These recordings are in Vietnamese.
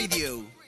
Radio.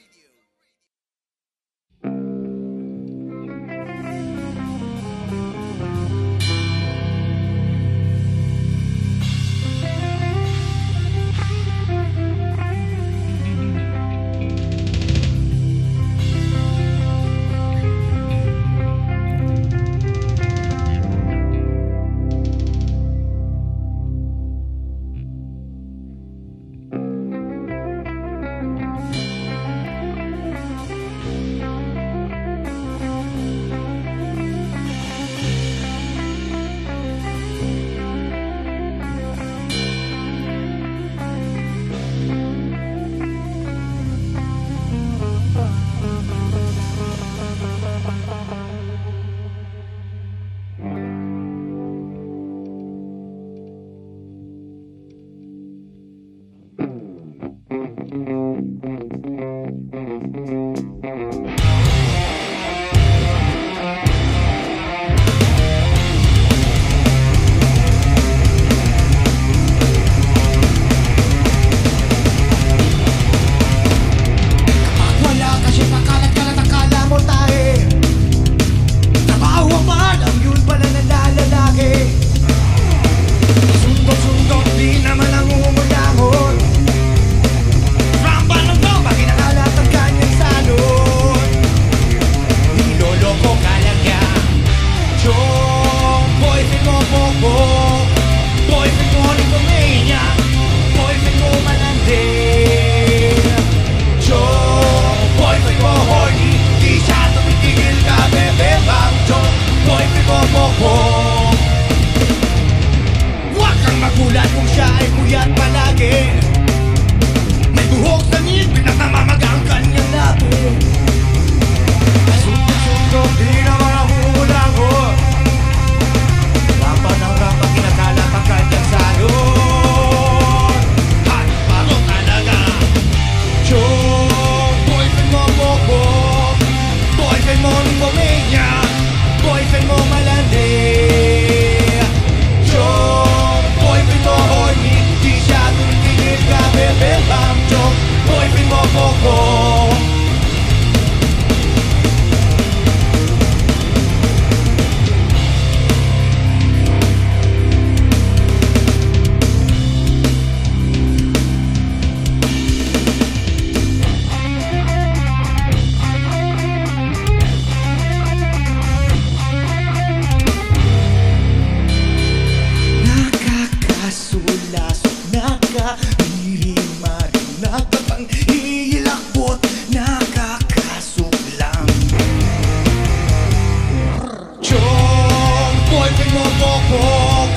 Boyfriend mo bokok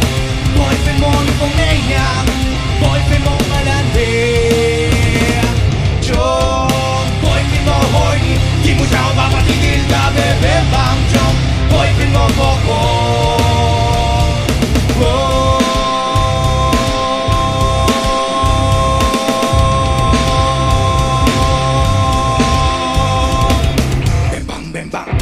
Boyfriend mo nipomaniac Boyfriend mo malandi Chong, boyfriend mo horny Di mo siya mapatigil ka, bebe bang Chong, boyfriend mo bokok Bim bang bim bang bang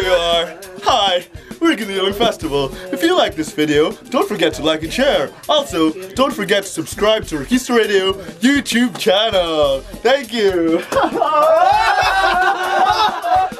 there you are. Hi, we're New York Festival. If you like this video, don't forget to like and share. Also, don't forget to subscribe to Orchestra Radio YouTube channel. Thank you.